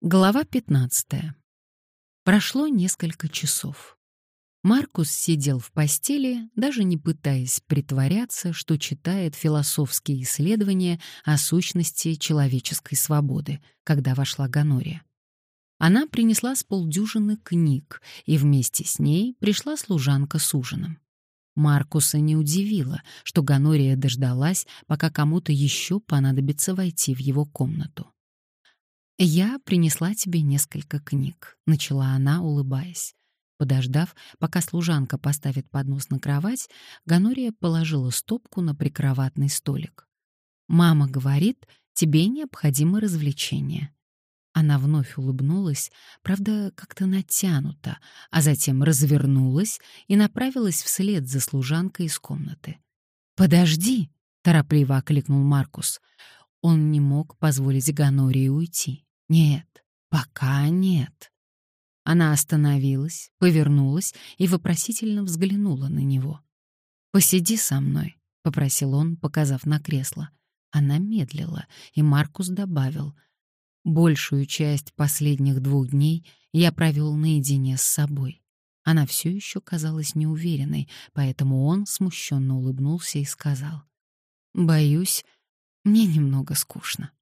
Глава 15. Прошло несколько часов. Маркус сидел в постели, даже не пытаясь притворяться, что читает философские исследования о сущности человеческой свободы, когда вошла Ганория. Она принесла с полдюжины книг, и вместе с ней пришла служанка с ужином. Маркуса не удивило, что Ганория дождалась, пока кому-то еще понадобится войти в его комнату. «Я принесла тебе несколько книг», — начала она, улыбаясь. Подождав, пока служанка поставит поднос на кровать, Ганория положила стопку на прикроватный столик. «Мама говорит, тебе необходимо развлечение». Она вновь улыбнулась, правда, как-то натянуто, а затем развернулась и направилась вслед за служанкой из комнаты. «Подожди!» — торопливо окликнул Маркус. Он не мог позволить Ганории уйти. Нет, пока нет. Она остановилась, повернулась и вопросительно взглянула на него. «Посиди со мной», — попросил он, показав на кресло. Она медлила, и Маркус добавил. «Большую часть последних двух дней я провел наедине с собой». Она все еще казалась неуверенной, поэтому он смущенно улыбнулся и сказал. «Боюсь, мне немного скучно».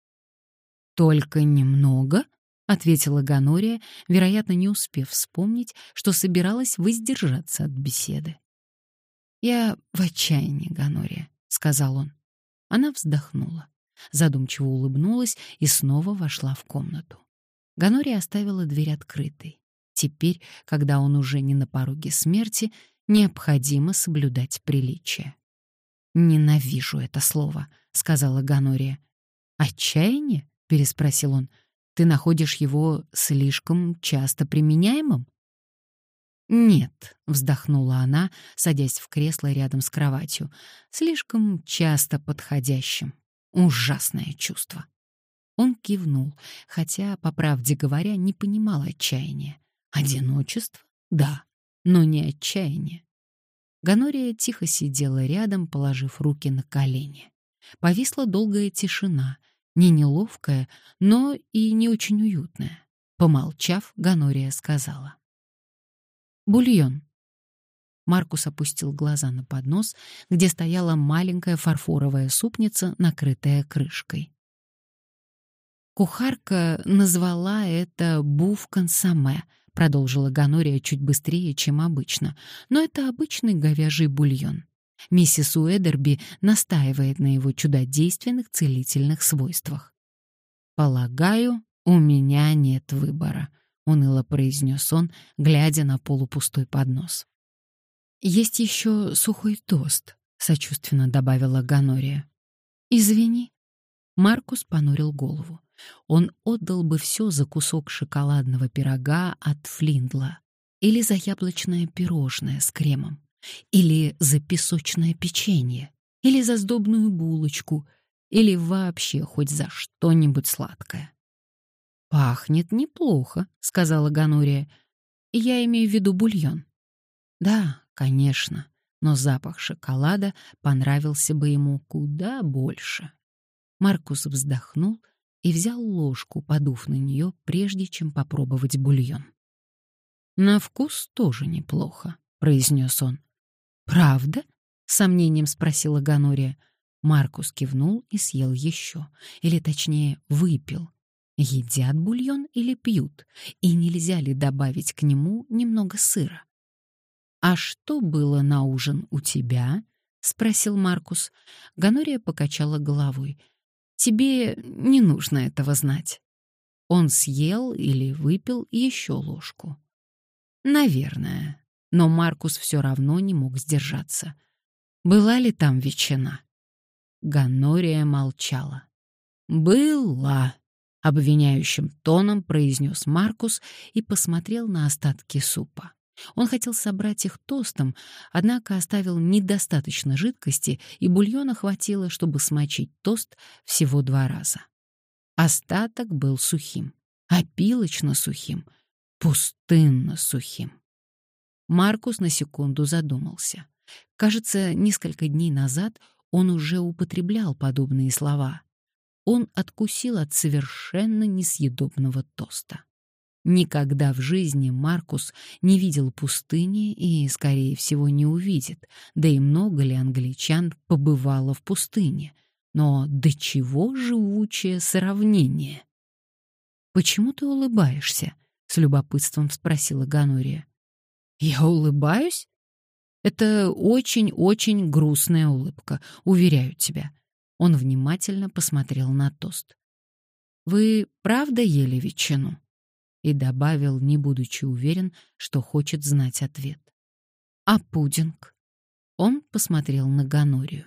«Только немного?» — ответила Ганория, вероятно, не успев вспомнить, что собиралась воздержаться от беседы. «Я в отчаянии, Ганория», — сказал он. Она вздохнула, задумчиво улыбнулась и снова вошла в комнату. Ганория оставила дверь открытой. Теперь, когда он уже не на пороге смерти, необходимо соблюдать приличие. «Ненавижу это слово», — сказала Ганория. «Отчаяние?» — переспросил он. «Ты находишь его слишком часто применяемым?» «Нет», — вздохнула она, садясь в кресло рядом с кроватью, «слишком часто подходящим. Ужасное чувство». Он кивнул, хотя, по правде говоря, не понимал отчаяния. Одиночество? Да, но не отчаяние. Ганория тихо сидела рядом, положив руки на колени. Повисла долгая тишина — не неловкая, но и не очень уютная. Помолчав, Ганория сказала. «Бульон». Маркус опустил глаза на поднос, где стояла маленькая фарфоровая супница, накрытая крышкой. Кухарка назвала это буф консоме, продолжила Ганория чуть быстрее, чем обычно. Но это обычный говяжий бульон. Миссис Уэдерби настаивает на его чудодейственных целительных свойствах. «Полагаю, у меня нет выбора», — уныло произнес он, глядя на полупустой поднос. «Есть еще сухой тост», — сочувственно добавила Ганория. «Извини». Маркус понурил голову. Он отдал бы все за кусок шоколадного пирога от Флиндла или за яблочное пирожное с кремом или за песочное печенье, или за сдобную булочку, или вообще хоть за что-нибудь сладкое. «Пахнет неплохо», — сказала Ганурия. «Я имею в виду бульон». «Да, конечно, но запах шоколада понравился бы ему куда больше». Маркус вздохнул и взял ложку, подув на нее, прежде чем попробовать бульон. «На вкус тоже неплохо», — произнес он. «Правда?» — сомнением спросила Ганория. Маркус кивнул и съел еще, или точнее выпил. Едят бульон или пьют, и нельзя ли добавить к нему немного сыра? «А что было на ужин у тебя?» — спросил Маркус. Ганория покачала головой. «Тебе не нужно этого знать». Он съел или выпил еще ложку. «Наверное», но Маркус все равно не мог сдержаться. Была ли там ветчина? Ганория молчала. «Была», — обвиняющим тоном произнес Маркус и посмотрел на остатки супа. Он хотел собрать их тостом, однако оставил недостаточно жидкости, и бульона хватило, чтобы смочить тост всего два раза. Остаток был сухим, опилочно сухим, пустынно сухим. Маркус на секунду задумался. Кажется, несколько дней назад он уже употреблял подобные слова. он откусил от совершенно несъедобного тоста. Никогда в жизни Маркус не видел пустыни и, скорее всего, не увидит, да и много ли англичан побывало в пустыне. Но до чего живучее сравнение? «Почему ты улыбаешься?» — с любопытством спросила Ганория. «Я улыбаюсь?» «Это очень-очень грустная улыбка, уверяю тебя». Он внимательно посмотрел на тост. «Вы правда ели ветчину?» и добавил, не будучи уверен, что хочет знать ответ. «А пудинг?» Он посмотрел на Ганорию.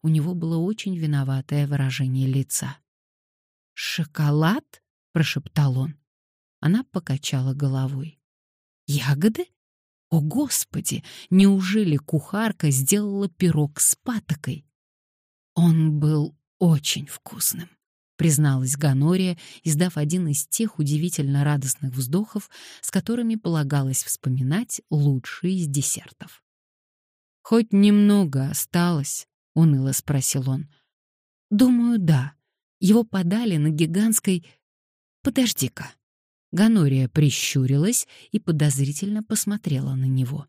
У него было очень виноватое выражение лица. «Шоколад?» — прошептал он. Она покачала головой. «Ягоды? О, Господи! Неужели кухарка сделала пирог с патокой?» Он был очень вкусным призналась Ганория, издав один из тех удивительно радостных вздохов, с которыми полагалось вспоминать лучшие из десертов. Хоть немного осталось, уныло спросил он. Думаю, да. Его подали на гигантской Подожди-ка. Ганория прищурилась и подозрительно посмотрела на него.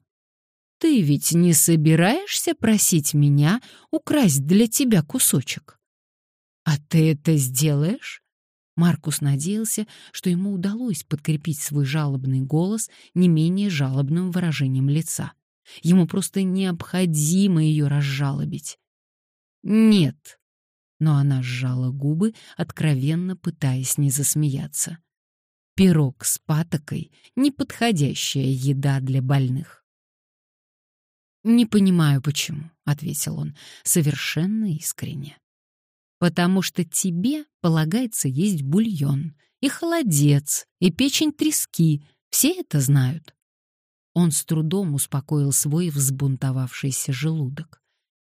Ты ведь не собираешься просить меня украсть для тебя кусочек? «А ты это сделаешь?» Маркус надеялся, что ему удалось подкрепить свой жалобный голос не менее жалобным выражением лица. Ему просто необходимо ее разжалобить. «Нет», но она сжала губы, откровенно пытаясь не засмеяться. Пирог с патокой — неподходящая еда для больных. «Не понимаю, почему», — ответил он, совершенно искренне потому что тебе полагается есть бульон, и холодец, и печень трески, все это знают. Он с трудом успокоил свой взбунтовавшийся желудок.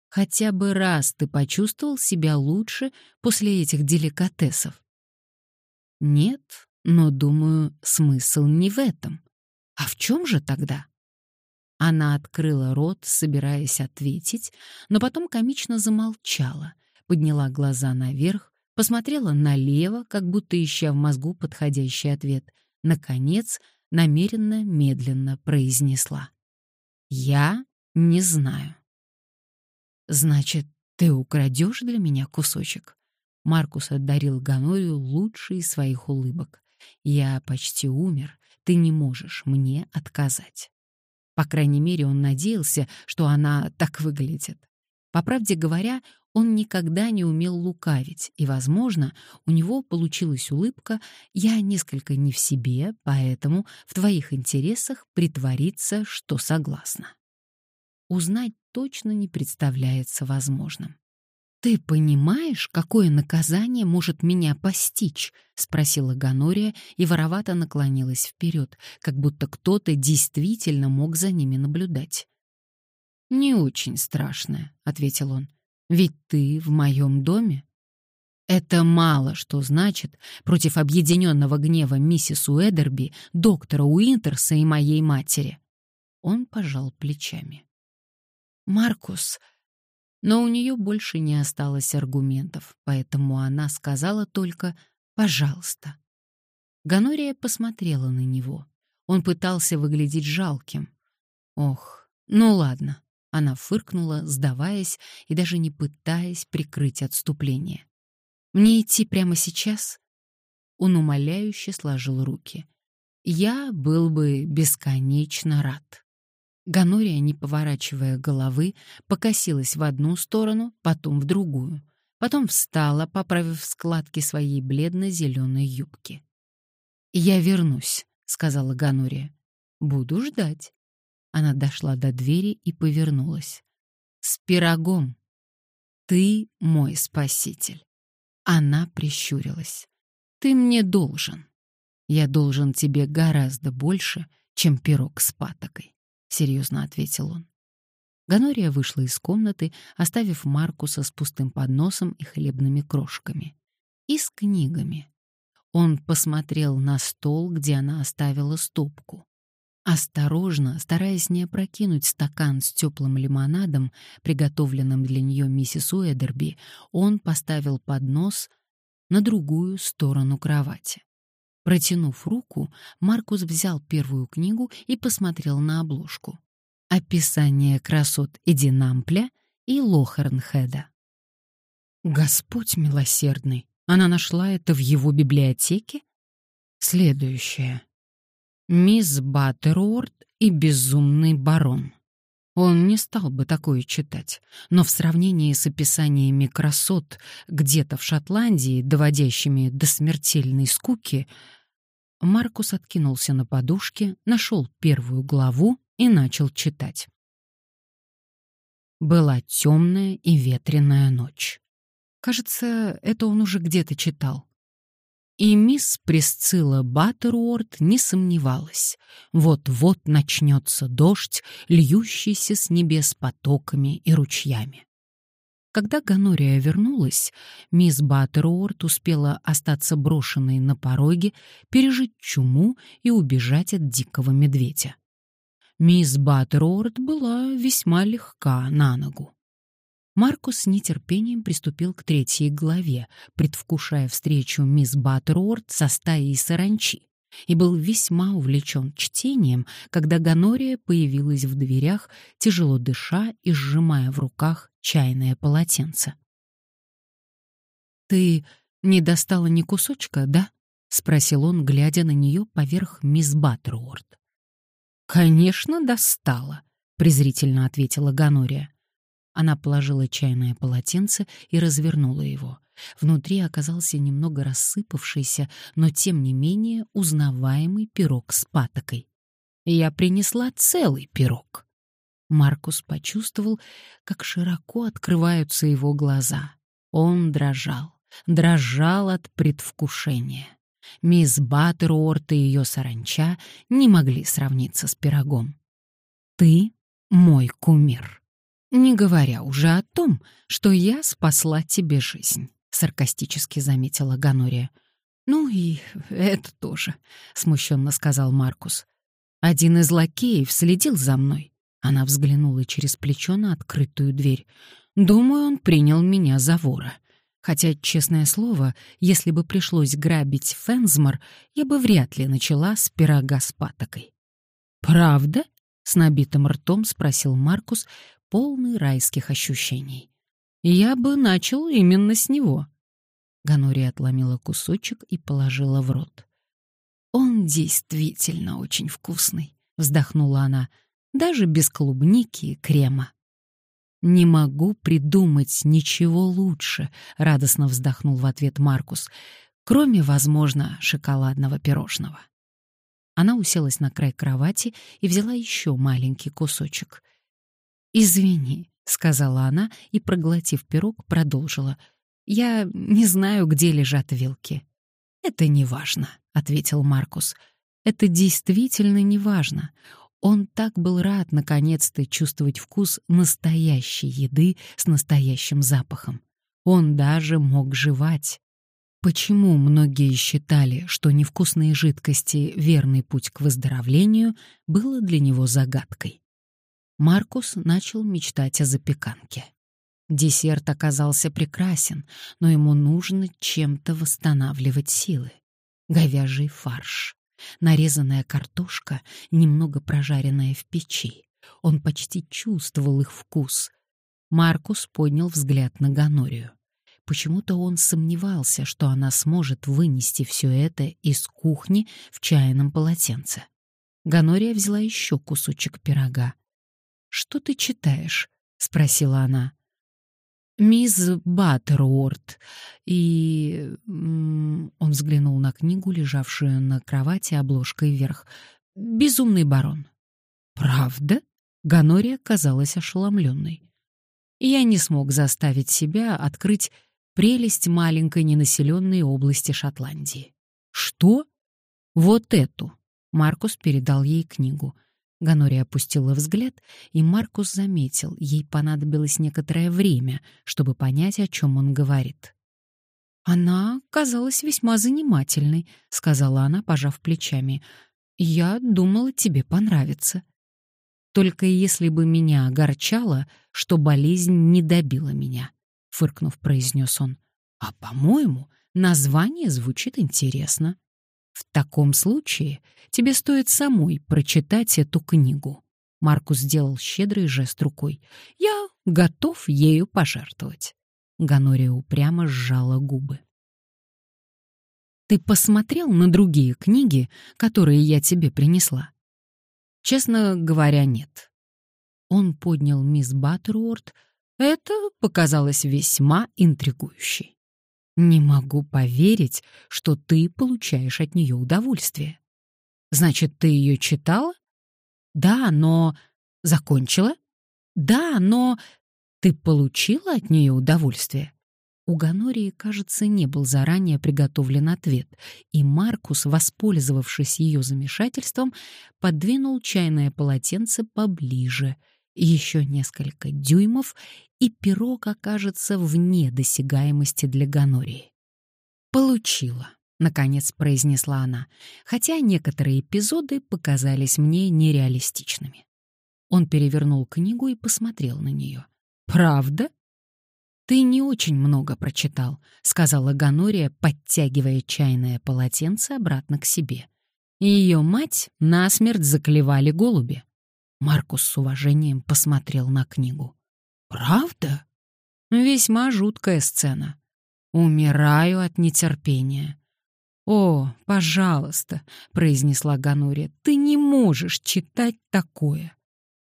Хотя бы раз ты почувствовал себя лучше после этих деликатесов? Нет, но, думаю, смысл не в этом. А в чем же тогда? Она открыла рот, собираясь ответить, но потом комично замолчала, подняла глаза наверх, посмотрела налево, как будто ища в мозгу подходящий ответ. Наконец, намеренно, медленно произнесла. «Я не знаю». «Значит, ты украдешь для меня кусочек?» Маркус одарил Ганорию из своих улыбок. «Я почти умер, ты не можешь мне отказать». По крайней мере, он надеялся, что она так выглядит. По правде говоря, он никогда не умел лукавить, и, возможно, у него получилась улыбка «я несколько не в себе, поэтому в твоих интересах притвориться, что согласна». Узнать точно не представляется возможным. «Ты понимаешь, какое наказание может меня постичь?» — спросила Ганория и воровато наклонилась вперед, как будто кто-то действительно мог за ними наблюдать. «Не очень страшное», — ответил он. «Ведь ты в моем доме». Это мало что значит против объединенного гнева миссис Уэдерби, доктора Уинтерса и моей матери. Он пожал плечами. «Маркус...» Но у нее больше не осталось аргументов, поэтому она сказала только «пожалуйста». Ганория посмотрела на него. Он пытался выглядеть жалким. «Ох, ну ладно, она фыркнула, сдаваясь и даже не пытаясь прикрыть отступление. «Мне идти прямо сейчас?» Он умоляюще сложил руки. «Я был бы бесконечно рад». Ганория, не поворачивая головы, покосилась в одну сторону, потом в другую. Потом встала, поправив складки своей бледно-зеленой юбки. «Я вернусь», — сказала Ганория. «Буду ждать». Она дошла до двери и повернулась. «С пирогом! Ты мой спаситель!» Она прищурилась. «Ты мне должен. Я должен тебе гораздо больше, чем пирог с патокой», — серьезно ответил он. Ганория вышла из комнаты, оставив Маркуса с пустым подносом и хлебными крошками. И с книгами. Он посмотрел на стол, где она оставила стопку. Осторожно, стараясь не опрокинуть стакан с теплым лимонадом, приготовленным для нее миссис Уэдерби, он поставил поднос на другую сторону кровати. Протянув руку, Маркус взял первую книгу и посмотрел на обложку. Описание красот Эдинампля и Лохернхеда. Господь милосердный, она нашла это в его библиотеке? Следующее. Мисс Баттеруорт и безумный барон. Он не стал бы такое читать, но в сравнении с описаниями красот где-то в Шотландии, доводящими до смертельной скуки, Маркус откинулся на подушке, нашел первую главу и начал читать. Была темная и ветреная ночь. Кажется, это он уже где-то читал. И мисс Присцилла Баттеруорт не сомневалась. Вот-вот начнется дождь, льющийся с небес потоками и ручьями. Когда Ганория вернулась, мисс Баттеруорт успела остаться брошенной на пороге, пережить чуму и убежать от дикого медведя. Мисс Баттеруорт была весьма легка на ногу. Маркус с нетерпением приступил к третьей главе, предвкушая встречу мисс Баттеруорт со стаей саранчи, и был весьма увлечен чтением, когда Ганория появилась в дверях, тяжело дыша и сжимая в руках чайное полотенце. «Ты не достала ни кусочка, да?» — спросил он, глядя на нее поверх мисс Баттеруорт. «Конечно, достала», — презрительно ответила Ганория. Она положила чайное полотенце и развернула его. Внутри оказался немного рассыпавшийся, но тем не менее узнаваемый пирог с патокой. Я принесла целый пирог. Маркус почувствовал, как широко открываются его глаза. Он дрожал, дрожал от предвкушения. Мисс Баттеруорт и ее саранча не могли сравниться с пирогом. «Ты мой кумир». «Не говоря уже о том, что я спасла тебе жизнь», — саркастически заметила Ганория. «Ну и это тоже», — смущенно сказал Маркус. «Один из лакеев следил за мной». Она взглянула через плечо на открытую дверь. «Думаю, он принял меня за вора. Хотя, честное слово, если бы пришлось грабить Фензмор, я бы вряд ли начала с пирога с патокой». «Правда?» — с набитым ртом спросил Маркус, полный райских ощущений. Я бы начал именно с него. Ганори отломила кусочек и положила в рот. Он действительно очень вкусный, вздохнула она, даже без клубники и крема. Не могу придумать ничего лучше, радостно вздохнул в ответ Маркус, кроме, возможно, шоколадного пирожного. Она уселась на край кровати и взяла еще маленький кусочек. «Извини», — сказала она и, проглотив пирог, продолжила. «Я не знаю, где лежат вилки». «Это не важно», — ответил Маркус. «Это действительно не важно. Он так был рад наконец-то чувствовать вкус настоящей еды с настоящим запахом. Он даже мог жевать. Почему многие считали, что невкусные жидкости — верный путь к выздоровлению, было для него загадкой. Маркус начал мечтать о запеканке. Десерт оказался прекрасен, но ему нужно чем-то восстанавливать силы. Говяжий фарш, нарезанная картошка, немного прожаренная в печи. Он почти чувствовал их вкус. Маркус поднял взгляд на Ганорию. Почему-то он сомневался, что она сможет вынести все это из кухни в чайном полотенце. Ганория взяла еще кусочек пирога. «Что ты читаешь?» — спросила она. «Мисс Баттеруорт и...» Он взглянул на книгу, лежавшую на кровати обложкой вверх. «Безумный барон». «Правда?» — Ганория казалась ошеломленной. Я не смог заставить себя открыть прелесть маленькой ненаселенной области Шотландии. «Что?» «Вот эту!» — Маркус передал ей книгу — Ганори опустила взгляд, и Маркус заметил, ей понадобилось некоторое время, чтобы понять, о чем он говорит. «Она казалась весьма занимательной», — сказала она, пожав плечами. «Я думала, тебе понравится». «Только если бы меня огорчало, что болезнь не добила меня», — фыркнув, произнес он. «А, по-моему, Название звучит интересно. В таком случае тебе стоит самой прочитать эту книгу. Маркус сделал щедрый жест рукой. Я готов ею пожертвовать. Ганория упрямо сжала губы. Ты посмотрел на другие книги, которые я тебе принесла? Честно говоря, нет. Он поднял мисс Баттеруорт. Это показалось весьма интригующей. Не могу поверить, что ты получаешь от нее удовольствие. Значит, ты ее читала? Да, но... Закончила? Да, но... Ты получила от нее удовольствие? У Ганории, кажется, не был заранее приготовлен ответ, и Маркус, воспользовавшись ее замешательством, подвинул чайное полотенце поближе, еще несколько дюймов, и пирог окажется вне досягаемости для Ганории. «Получила», — наконец произнесла она, хотя некоторые эпизоды показались мне нереалистичными. Он перевернул книгу и посмотрел на нее. «Правда?» «Ты не очень много прочитал», — сказала Ганория, подтягивая чайное полотенце обратно к себе. Ее мать насмерть заклевали голуби. Маркус с уважением посмотрел на книгу. «Правда?» «Весьма жуткая сцена. Умираю от нетерпения». «О, пожалуйста», — произнесла Ганория, — «ты не можешь читать такое».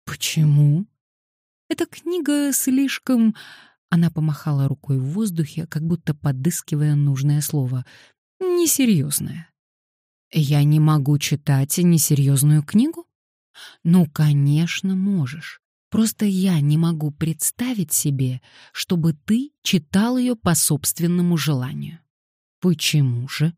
«Почему?» «Эта книга слишком она помахала рукой в воздухе, как будто подыскивая нужное слово. «Несерьезное». «Я не могу читать несерьезную книгу?» «Ну, конечно, можешь. Просто я не могу представить себе, чтобы ты читал ее по собственному желанию». «Почему же?»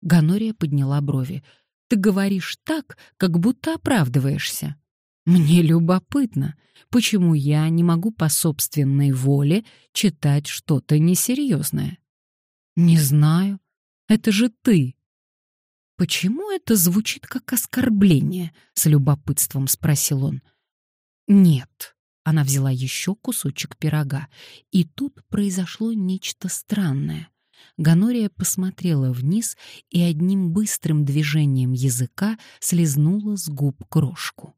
Ганория подняла брови. «Ты говоришь так, как будто оправдываешься». Мне любопытно, почему я не могу по собственной воле читать что-то несерьезное. Не знаю. Это же ты. Почему это звучит как оскорбление? С любопытством спросил он. Нет. Она взяла еще кусочек пирога, и тут произошло нечто странное. Ганория посмотрела вниз и одним быстрым движением языка слезнула с губ крошку.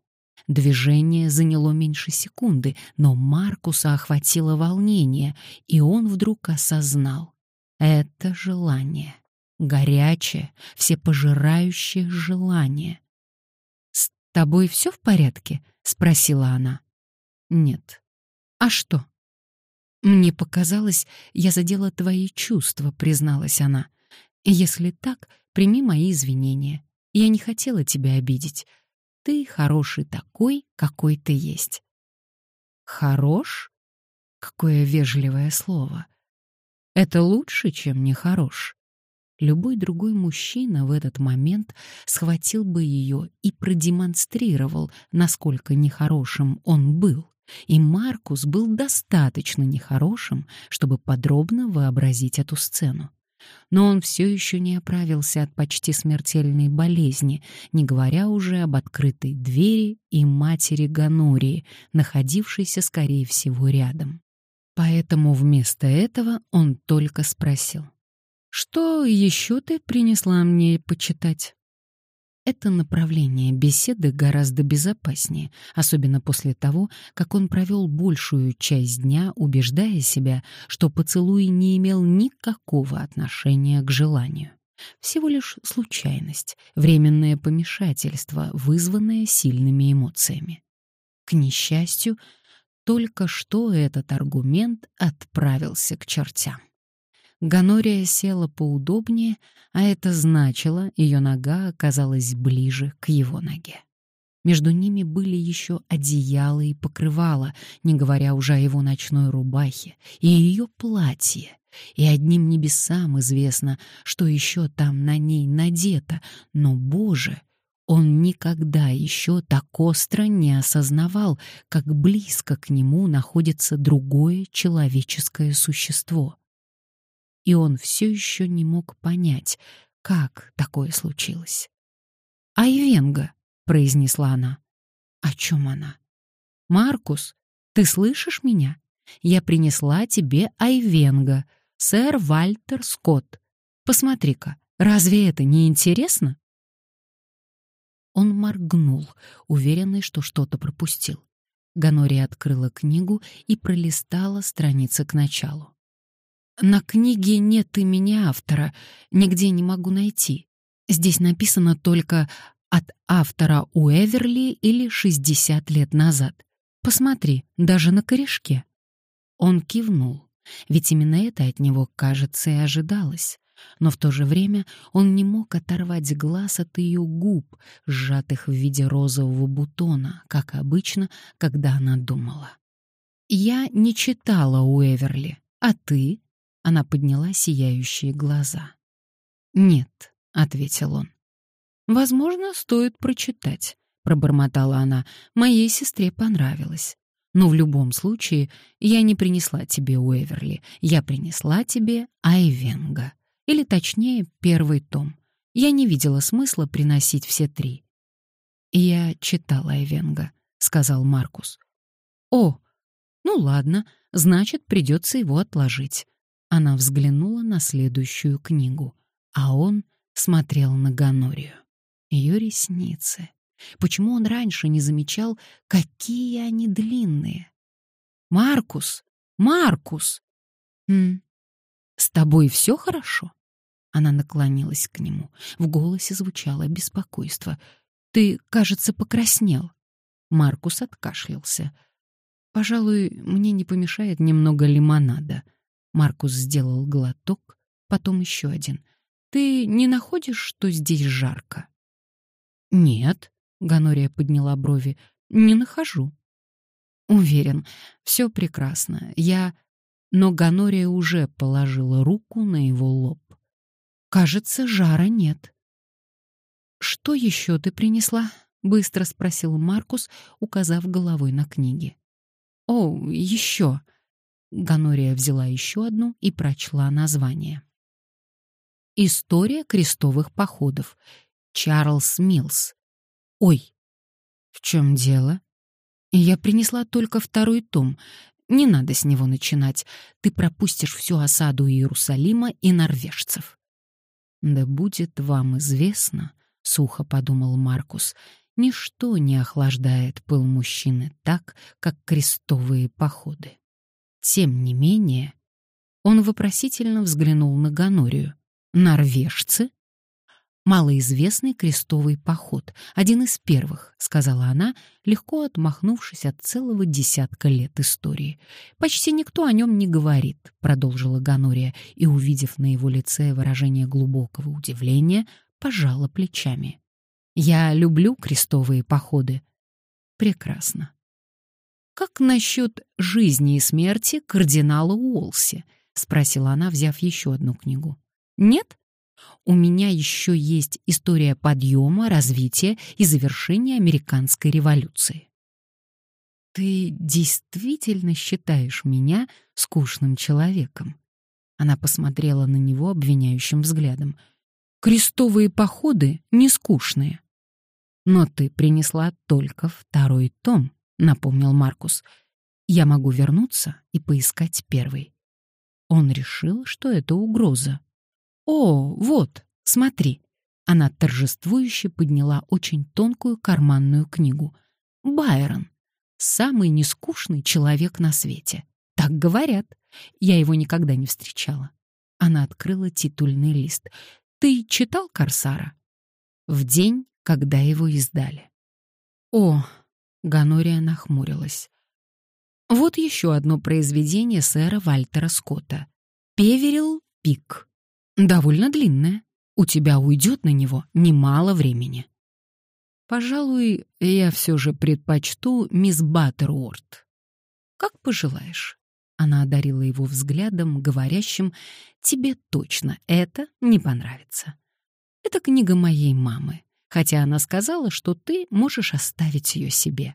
Движение заняло меньше секунды, но Маркуса охватило волнение, и он вдруг осознал — это желание. Горячее, всепожирающее желание. «С тобой все в порядке?» — спросила она. «Нет». «А что?» «Мне показалось, я задела твои чувства», — призналась она. «Если так, прими мои извинения. Я не хотела тебя обидеть. Ты хороший такой, какой ты есть. Хорош? Какое вежливое слово. Это лучше, чем нехорош. Любой другой мужчина в этот момент схватил бы ее и продемонстрировал, насколько нехорошим он был. И Маркус был достаточно нехорошим, чтобы подробно вообразить эту сцену но он все еще не оправился от почти смертельной болезни, не говоря уже об открытой двери и матери Ганории, находившейся, скорее всего, рядом. Поэтому вместо этого он только спросил. «Что еще ты принесла мне почитать?» Это направление беседы гораздо безопаснее, особенно после того, как он провел большую часть дня, убеждая себя, что поцелуй не имел никакого отношения к желанию. Всего лишь случайность, временное помешательство, вызванное сильными эмоциями. К несчастью, только что этот аргумент отправился к чертям. Ганория села поудобнее, а это значило, ее нога оказалась ближе к его ноге. Между ними были еще одеяло и покрывало, не говоря уже о его ночной рубахе и ее платье. И одним небесам известно, что еще там на ней надето, но, Боже, он никогда еще так остро не осознавал, как близко к нему находится другое человеческое существо и он все еще не мог понять, как такое случилось. «Айвенга», — произнесла она. «О чем она?» «Маркус, ты слышишь меня? Я принесла тебе Айвенга, сэр Вальтер Скотт. Посмотри-ка, разве это не интересно?» Он моргнул, уверенный, что что-то пропустил. Ганория открыла книгу и пролистала страницы к началу. «На книге нет имени автора, нигде не могу найти. Здесь написано только «от автора Уэверли» или «60 лет назад». Посмотри, даже на корешке». Он кивнул, ведь именно это от него, кажется, и ожидалось но в то же время он не мог оторвать глаз от ее губ, сжатых в виде розового бутона, как обычно, когда она думала. «Я не читала у Эверли, а ты?» Она подняла сияющие глаза. «Нет», — ответил он. «Возможно, стоит прочитать», — пробормотала она. «Моей сестре понравилось. Но в любом случае я не принесла тебе Уэверли, я принесла тебе Айвенга. Или точнее, первый том. Я не видела смысла приносить все три. «Я читала Эвенга», — сказал Маркус. «О, ну ладно, значит, придется его отложить». Она взглянула на следующую книгу, а он смотрел на Ганорию. Ее ресницы. Почему он раньше не замечал, какие они длинные? «Маркус! Маркус!» «Хм, «С тобой все хорошо?» Она наклонилась к нему. В голосе звучало беспокойство. «Ты, кажется, покраснел». Маркус откашлялся. «Пожалуй, мне не помешает немного лимонада». Маркус сделал глоток, потом еще один. «Ты не находишь, что здесь жарко?» «Нет», — Ганория подняла брови, — «не нахожу». «Уверен, все прекрасно. Я...» но Ганория уже положила руку на его лоб. «Кажется, жара нет». «Что еще ты принесла?» — быстро спросил Маркус, указав головой на книги. «О, еще!» Ганория взяла еще одну и прочла название. «История крестовых походов. Чарльз Милс. Ой, в чем дело? Я принесла только второй том. Не надо с него начинать. Ты пропустишь всю осаду Иерусалима и норвежцев. Да будет вам известно, сухо подумал Маркус, ничто не охлаждает пыл мужчины так, как крестовые походы. Тем не менее, он вопросительно взглянул на Ганорию. Норвежцы? малоизвестный крестовый поход, один из первых, сказала она, легко отмахнувшись от целого десятка лет истории. Почти никто о нем не говорит, продолжила Ганория и, увидев на его лице выражение глубокого удивления, пожала плечами. Я люблю крестовые походы. Прекрасно. Как насчет жизни и смерти кардинала Уолси? спросила она, взяв еще одну книгу. Нет? У меня еще есть история подъема, развития и завершения американской революции. Ты действительно считаешь меня скучным человеком? Она посмотрела на него обвиняющим взглядом. Крестовые походы не скучные. Но ты принесла только второй том, напомнил Маркус. Я могу вернуться и поискать первый. Он решил, что это угроза. «О, вот, смотри!» Она торжествующе подняла очень тонкую карманную книгу. «Байрон. Самый нескучный человек на свете. Так говорят. Я его никогда не встречала». Она открыла титульный лист. «Ты читал «Корсара»?» В день, когда его издали. «О!» — Ганория нахмурилась. Вот еще одно произведение сэра Вальтера Скотта. «Певерил Пик». Довольно длинное. У тебя уйдет на него немало времени. Пожалуй, я все же предпочту мисс Баттеруорт. Как пожелаешь. Она одарила его взглядом, говорящим, «Тебе точно это не понравится». Это книга моей мамы, хотя она сказала, что ты можешь оставить ее себе.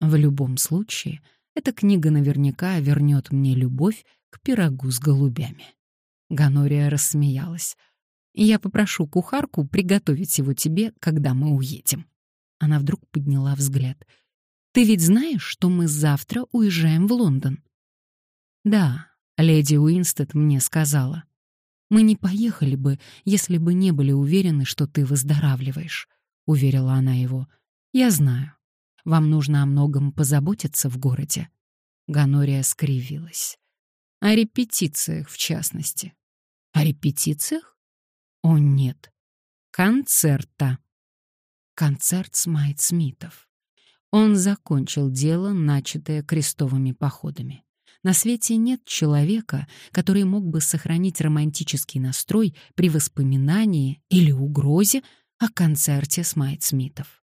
В любом случае, эта книга наверняка вернет мне любовь к пирогу с голубями. Ганория рассмеялась. «Я попрошу кухарку приготовить его тебе, когда мы уедем». Она вдруг подняла взгляд. «Ты ведь знаешь, что мы завтра уезжаем в Лондон?» «Да», — леди Уинстед мне сказала. Мы не поехали бы, если бы не были уверены, что ты выздоравливаешь, уверила она его. Я знаю. Вам нужно о многом позаботиться в городе. Ганория скривилась. О репетициях, в частности. О репетициях? О, нет. Концерта. Концерт Смайт Смитов. Он закончил дело, начатое крестовыми походами. На свете нет человека, который мог бы сохранить романтический настрой при воспоминании или угрозе о концерте Смайт Смитов.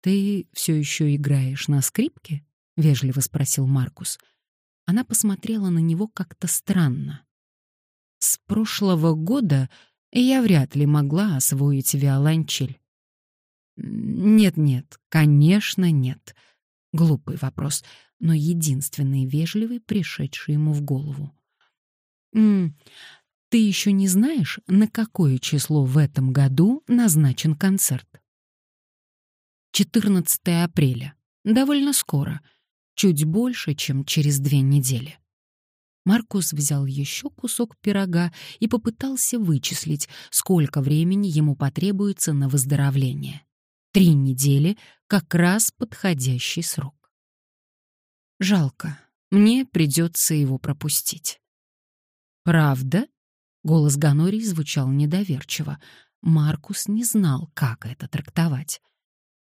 «Ты все еще играешь на скрипке?» — вежливо спросил Маркус. Она посмотрела на него как-то странно. «С прошлого года я вряд ли могла освоить виолончель». «Нет-нет, конечно, нет». Глупый вопрос, но единственный вежливый, пришедший ему в голову. «М -м, «Ты еще не знаешь, на какое число в этом году назначен концерт?» 14 апреля. Довольно скоро. Чуть больше, чем через две недели. Маркус взял еще кусок пирога и попытался вычислить, сколько времени ему потребуется на выздоровление. Три недели — как раз подходящий срок. Жалко, мне придется его пропустить. «Правда?» — голос Ганории звучал недоверчиво. Маркус не знал, как это трактовать.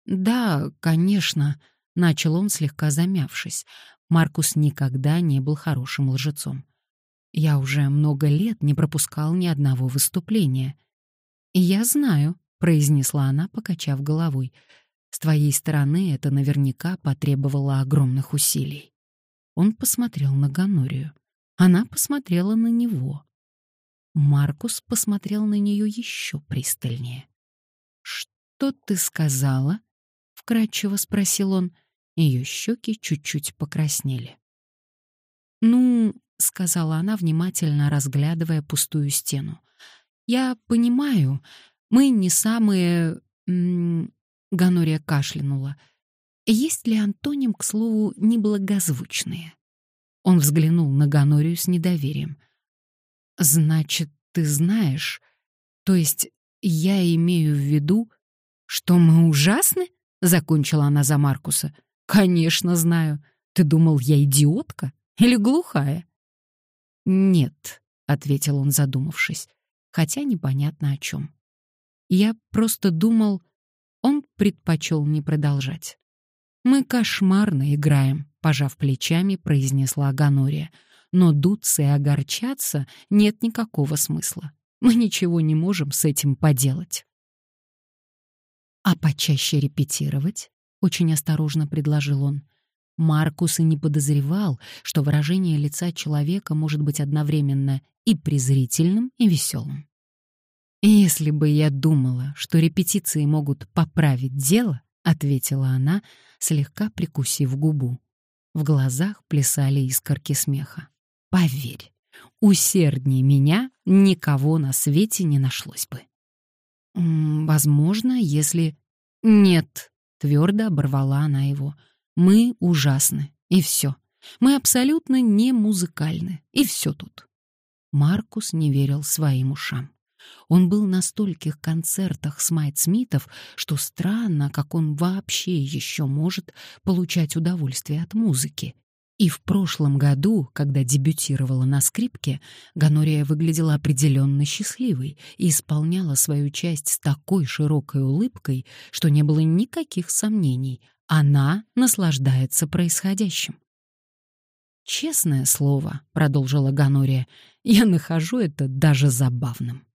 «Да, конечно», — начал он, слегка замявшись. Маркус никогда не был хорошим лжецом. «Я уже много лет не пропускал ни одного выступления». «Я знаю», — произнесла она, покачав головой. «С твоей стороны это наверняка потребовало огромных усилий». Он посмотрел на Ганорию. Она посмотрела на него. Маркус посмотрел на нее еще пристальнее. «Что ты сказала?» вкрадчиво спросил он. Ее щеки чуть-чуть покраснели. «Ну», — сказала она, внимательно разглядывая пустую стену, — «я понимаю, мы не самые...» Ганория кашлянула. «Есть ли антоним, к слову, неблагозвучные?» Он взглянул на Ганорию с недоверием. «Значит, ты знаешь, то есть я имею в виду, что мы ужасны?» — закончила она за Маркуса. «Конечно знаю. Ты думал, я идиотка или глухая?» «Нет», — ответил он, задумавшись, хотя непонятно о чем. «Я просто думал...» Он предпочел не продолжать. «Мы кошмарно играем», — пожав плечами, произнесла Ганория. «Но дуться и огорчаться нет никакого смысла. Мы ничего не можем с этим поделать». «А почаще репетировать?» — очень осторожно предложил он. Маркус и не подозревал, что выражение лица человека может быть одновременно и презрительным, и веселым. «Если бы я думала, что репетиции могут поправить дело», — ответила она, слегка прикусив губу. В глазах плясали искорки смеха. «Поверь, усерднее меня никого на свете не нашлось бы». «Возможно, если...» «Нет», — твердо оборвала она его. «Мы ужасны, и все. Мы абсолютно не музыкальны, и все тут». Маркус не верил своим ушам. Он был на стольких концертах с Майт Смитов, что странно, как он вообще еще может получать удовольствие от музыки. И в прошлом году, когда дебютировала на скрипке, Ганория выглядела определенно счастливой и исполняла свою часть с такой широкой улыбкой, что не было никаких сомнений. Она наслаждается происходящим. «Честное слово», — продолжила Ганория, — «я нахожу это даже забавным».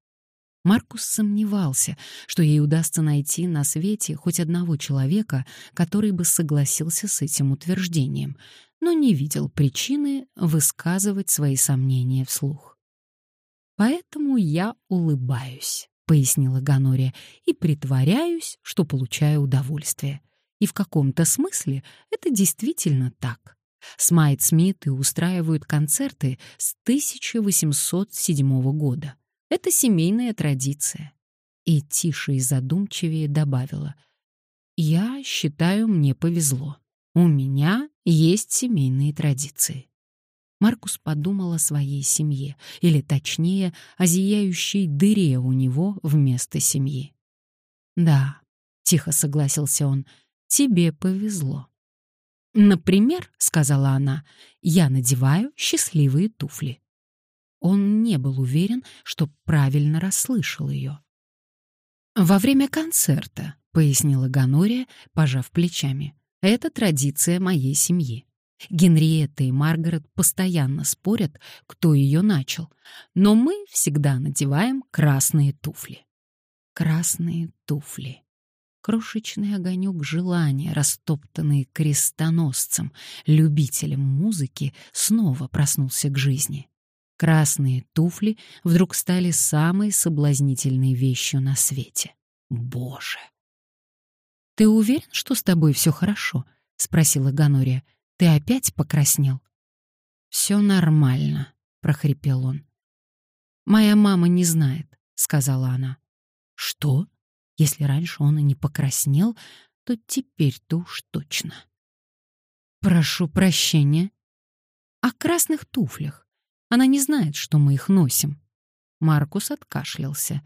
Маркус сомневался, что ей удастся найти на свете хоть одного человека, который бы согласился с этим утверждением, но не видел причины высказывать свои сомнения вслух. «Поэтому я улыбаюсь», — пояснила Ганория, «и притворяюсь, что получаю удовольствие. И в каком-то смысле это действительно так. Смайт Смиты устраивают концерты с 1807 года. Это семейная традиция». И тише и задумчивее добавила, «Я считаю, мне повезло. У меня есть семейные традиции. Маркус подумал о своей семье, или точнее, о зияющей дыре у него вместо семьи. «Да», — тихо согласился он, — «тебе повезло». «Например», — сказала она, — «я надеваю счастливые туфли». Он не был уверен, что правильно расслышал ее. «Во время концерта», — пояснила Ганория, пожав плечами, — «это традиция моей семьи. Генриетта и Маргарет постоянно спорят, кто ее начал, но мы всегда надеваем красные туфли». Красные туфли. Крошечный огонек желания, растоптанный крестоносцем, любителем музыки, снова проснулся к жизни. Красные туфли вдруг стали самой соблазнительной вещью на свете. Боже! «Ты уверен, что с тобой все хорошо?» — спросила Ганория. «Ты опять покраснел?» «Все нормально», — прохрипел он. «Моя мама не знает», — сказала она. «Что? Если раньше он и не покраснел, то теперь-то уж точно». «Прошу прощения». «О красных туфлях. Она не знает, что мы их носим. Маркус откашлялся.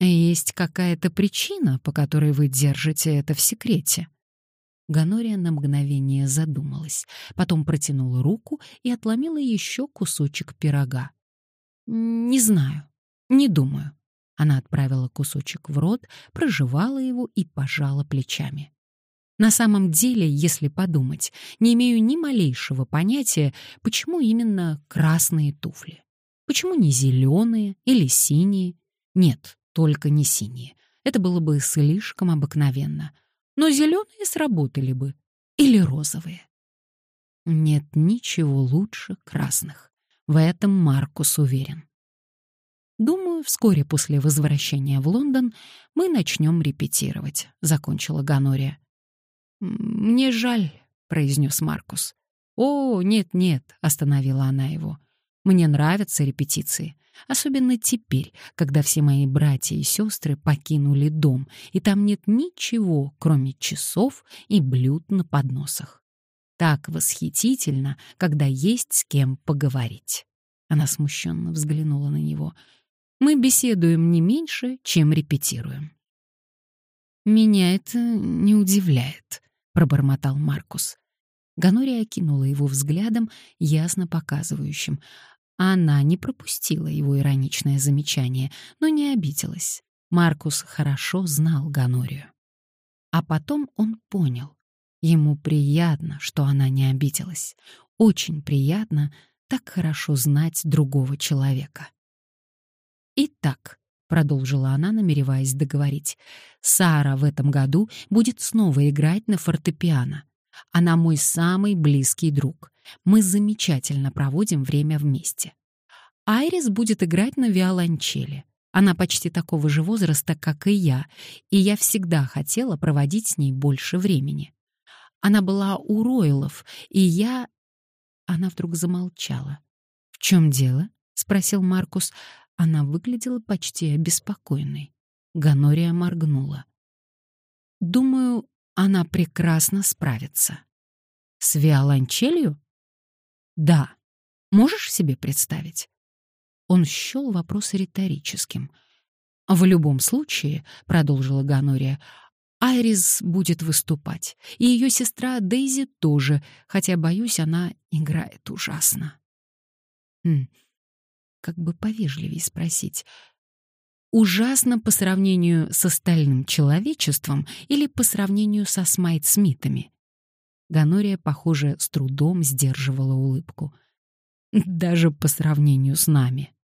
Есть какая-то причина, по которой вы держите это в секрете? Ганория на мгновение задумалась, потом протянула руку и отломила еще кусочек пирога. «Не знаю, не думаю». Она отправила кусочек в рот, прожевала его и пожала плечами. На самом деле, если подумать, не имею ни малейшего понятия, почему именно красные туфли. Почему не зеленые или синие? Нет, только не синие. Это было бы слишком обыкновенно. Но зеленые сработали бы. Или розовые. Нет ничего лучше красных. В этом Маркус уверен. Думаю, вскоре после возвращения в Лондон мы начнем репетировать, закончила Ганория. «Мне жаль», — произнес Маркус. «О, нет-нет», — остановила она его. «Мне нравятся репетиции, особенно теперь, когда все мои братья и сестры покинули дом, и там нет ничего, кроме часов и блюд на подносах. Так восхитительно, когда есть с кем поговорить». Она смущенно взглянула на него. «Мы беседуем не меньше, чем репетируем». «Меня это не удивляет», пробормотал Маркус. Ганория окинула его взглядом, ясно показывающим. Она не пропустила его ироничное замечание, но не обиделась. Маркус хорошо знал Ганорию. А потом он понял. Ему приятно, что она не обиделась. Очень приятно так хорошо знать другого человека. Итак, — продолжила она, намереваясь договорить. «Сара в этом году будет снова играть на фортепиано. Она мой самый близкий друг. Мы замечательно проводим время вместе. Айрис будет играть на виолончели. Она почти такого же возраста, как и я, и я всегда хотела проводить с ней больше времени. Она была у Ройлов, и я...» Она вдруг замолчала. «В чем дело?» — спросил Маркус. Она выглядела почти обеспокоенной. Ганория моргнула. «Думаю, она прекрасно справится». «С виолончелью?» «Да. Можешь себе представить?» Он счел вопрос риторическим. «В любом случае», — продолжила Ганория, — «Айрис будет выступать, и ее сестра Дейзи тоже, хотя, боюсь, она играет ужасно». «Хм, как бы повежливее спросить. Ужасно по сравнению с остальным человечеством или по сравнению со Смайт-Смитами? Ганория, похоже, с трудом сдерживала улыбку. Даже по сравнению с нами.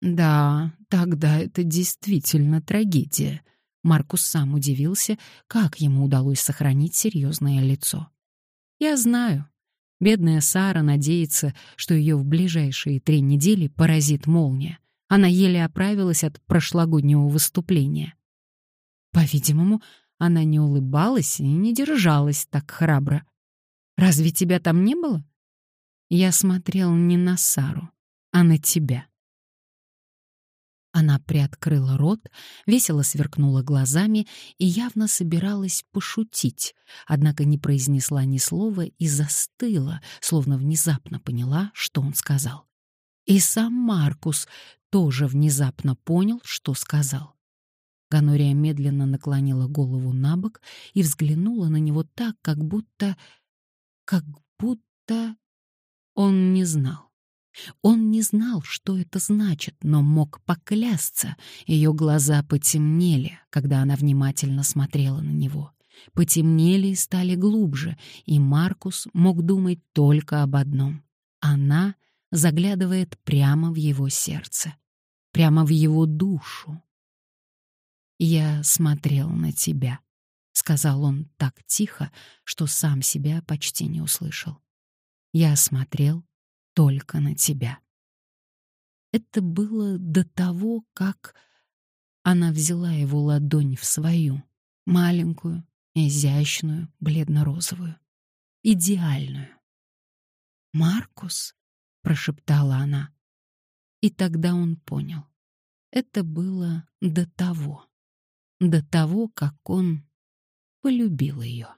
Да, тогда это действительно трагедия. Маркус сам удивился, как ему удалось сохранить серьезное лицо. Я знаю, Бедная Сара надеется, что ее в ближайшие три недели поразит молния. Она еле оправилась от прошлогоднего выступления. По-видимому, она не улыбалась и не держалась так храбро. «Разве тебя там не было?» Я смотрел не на Сару, а на тебя. Она приоткрыла рот, весело сверкнула глазами и явно собиралась пошутить, однако не произнесла ни слова и застыла, словно внезапно поняла, что он сказал. И сам Маркус тоже внезапно понял, что сказал. Ганория медленно наклонила голову на бок и взглянула на него так, как будто... как будто... Он не знал. Он не знал, что это значит, но мог поклясться. Ее глаза потемнели, когда она внимательно смотрела на него. Потемнели и стали глубже, и Маркус мог думать только об одном. Она заглядывает прямо в его сердце, прямо в его душу. «Я смотрел на тебя», — сказал он так тихо, что сам себя почти не услышал. «Я смотрел только на тебя. Это было до того, как она взяла его ладонь в свою, маленькую, изящную, бледно-розовую, идеальную. «Маркус?» — прошептала она. И тогда он понял. Это было до того, до того, как он полюбил ее.